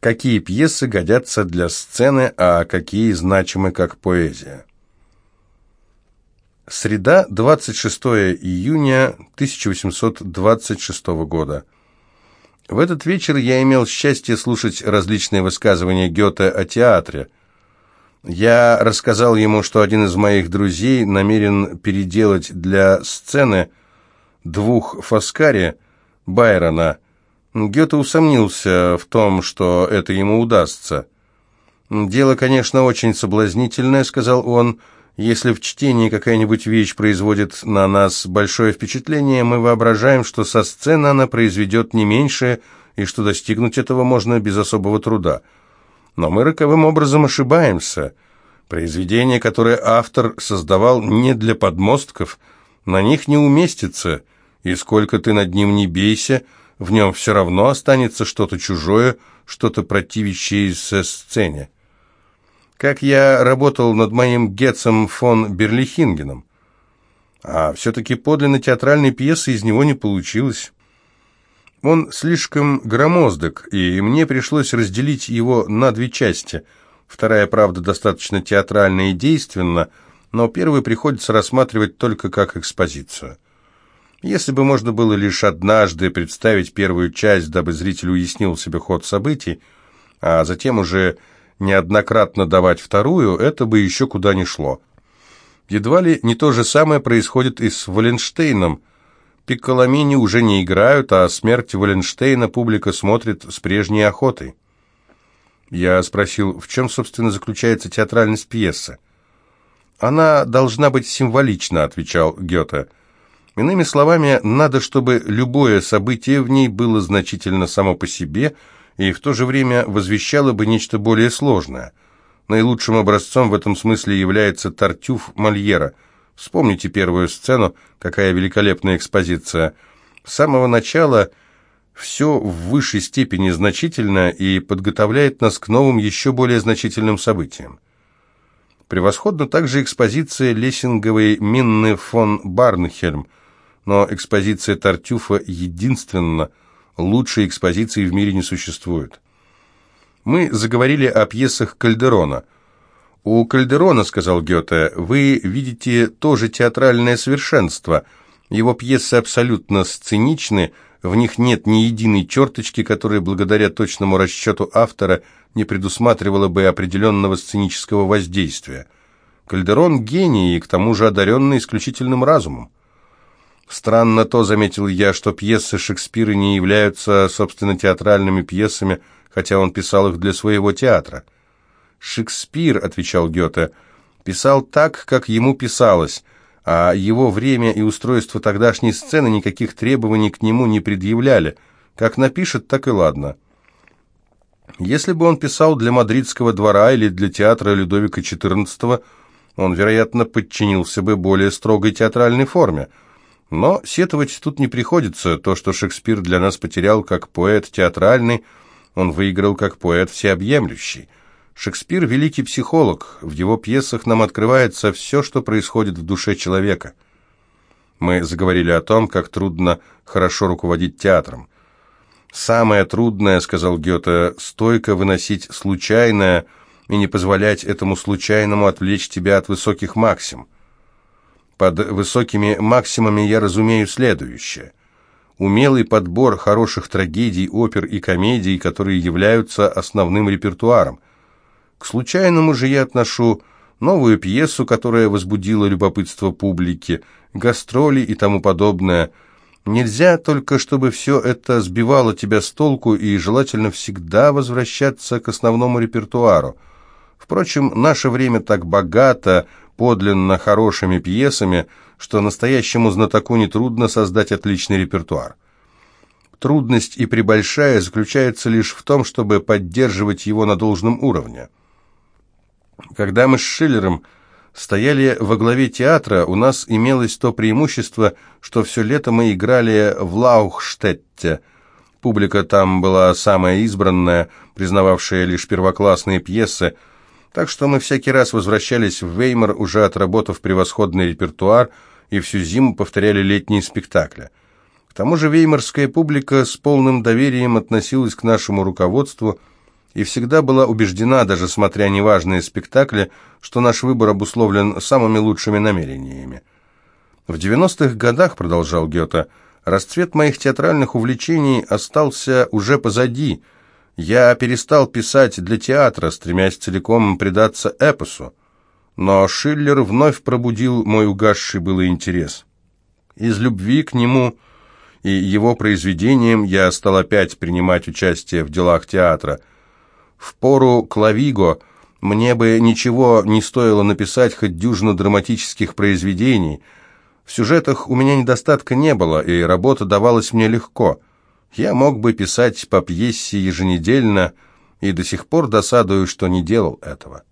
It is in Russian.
какие пьесы годятся для сцены, а какие значимы как поэзия. Среда, 26 июня 1826 года. В этот вечер я имел счастье слушать различные высказывания Гёте о театре. Я рассказал ему, что один из моих друзей намерен переделать для сцены двух Фаскари Байрона. Гёте усомнился в том, что это ему удастся. «Дело, конечно, очень соблазнительное», — сказал он, — если в чтении какая-нибудь вещь производит на нас большое впечатление, мы воображаем, что со сцены она произведет не меньшее, и что достигнуть этого можно без особого труда. Но мы роковым образом ошибаемся. Произведение, которое автор создавал не для подмостков, на них не уместится, и сколько ты над ним не бейся, в нем все равно останется что-то чужое, что-то противящееся сцене как я работал над моим Гетцем фон Берлихингеном. А все-таки подлинно театральной пьесы из него не получилось. Он слишком громоздок, и мне пришлось разделить его на две части. Вторая, правда, достаточно театральна и действенна, но первую приходится рассматривать только как экспозицию. Если бы можно было лишь однажды представить первую часть, дабы зритель уяснил себе ход событий, а затем уже неоднократно давать вторую, это бы еще куда ни шло. Едва ли не то же самое происходит и с Валенштейном. Пикколомини уже не играют, а смерть Валенштейна публика смотрит с прежней охотой. Я спросил, в чем, собственно, заключается театральность пьесы. «Она должна быть символична», — отвечал Гёте. «Иными словами, надо, чтобы любое событие в ней было значительно само по себе», — и в то же время возвещало бы нечто более сложное. Наилучшим образцом в этом смысле является Тартюф Мольера. Вспомните первую сцену, какая великолепная экспозиция. С самого начала все в высшей степени значительно и подготовляет нас к новым, еще более значительным событиям. Превосходна также экспозиция Лессинговой Минны фон Барнхельм, но экспозиция Тартюфа единственна, Лучшей экспозиции в мире не существует. Мы заговорили о пьесах Кальдерона. «У Кальдерона, — сказал Гёте, — вы видите тоже театральное совершенство. Его пьесы абсолютно сценичны, в них нет ни единой черточки, которая, благодаря точному расчету автора, не предусматривала бы определенного сценического воздействия. Кальдерон — гений и, к тому же, одаренный исключительным разумом. Странно то, заметил я, что пьесы Шекспира не являются, собственно, театральными пьесами, хотя он писал их для своего театра. «Шекспир», — отвечал Гёте, — «писал так, как ему писалось, а его время и устройство тогдашней сцены никаких требований к нему не предъявляли. Как напишет, так и ладно». Если бы он писал для мадридского двора или для театра Людовика XIV, он, вероятно, подчинился бы более строгой театральной форме — но сетовать тут не приходится. То, что Шекспир для нас потерял как поэт театральный, он выиграл как поэт всеобъемлющий. Шекспир – великий психолог. В его пьесах нам открывается все, что происходит в душе человека. Мы заговорили о том, как трудно хорошо руководить театром. «Самое трудное, — сказал Гёте, — стойко выносить случайное и не позволять этому случайному отвлечь тебя от высоких максим». Под высокими максимами я разумею следующее. Умелый подбор хороших трагедий, опер и комедий, которые являются основным репертуаром. К случайному же я отношу новую пьесу, которая возбудила любопытство публики, гастроли и тому подобное. Нельзя только, чтобы все это сбивало тебя с толку, и желательно всегда возвращаться к основному репертуару. Впрочем, наше время так богато подлинно хорошими пьесами, что настоящему знатоку нетрудно создать отличный репертуар. Трудность и прибольшая заключается лишь в том, чтобы поддерживать его на должном уровне. Когда мы с Шиллером стояли во главе театра, у нас имелось то преимущество, что все лето мы играли в Лаухштетте. Публика там была самая избранная, признававшая лишь первоклассные пьесы, так что мы всякий раз возвращались в Веймар, уже отработав превосходный репертуар, и всю зиму повторяли летние спектакли. К тому же веймарская публика с полным доверием относилась к нашему руководству, и всегда была убеждена, даже смотря неважные спектакли, что наш выбор обусловлен самыми лучшими намерениями. В 90-х годах, продолжал Гёте, расцвет моих театральных увлечений остался уже позади. Я перестал писать для театра, стремясь целиком предаться эпосу. Но Шиллер вновь пробудил мой угасший был интерес. Из любви к нему и его произведениям я стал опять принимать участие в делах театра. В пору Клавиго мне бы ничего не стоило написать хоть дюжину драматических произведений. В сюжетах у меня недостатка не было, и работа давалась мне легко. Я мог бы писать по пьесе еженедельно, и до сих пор досадую, что не делал этого.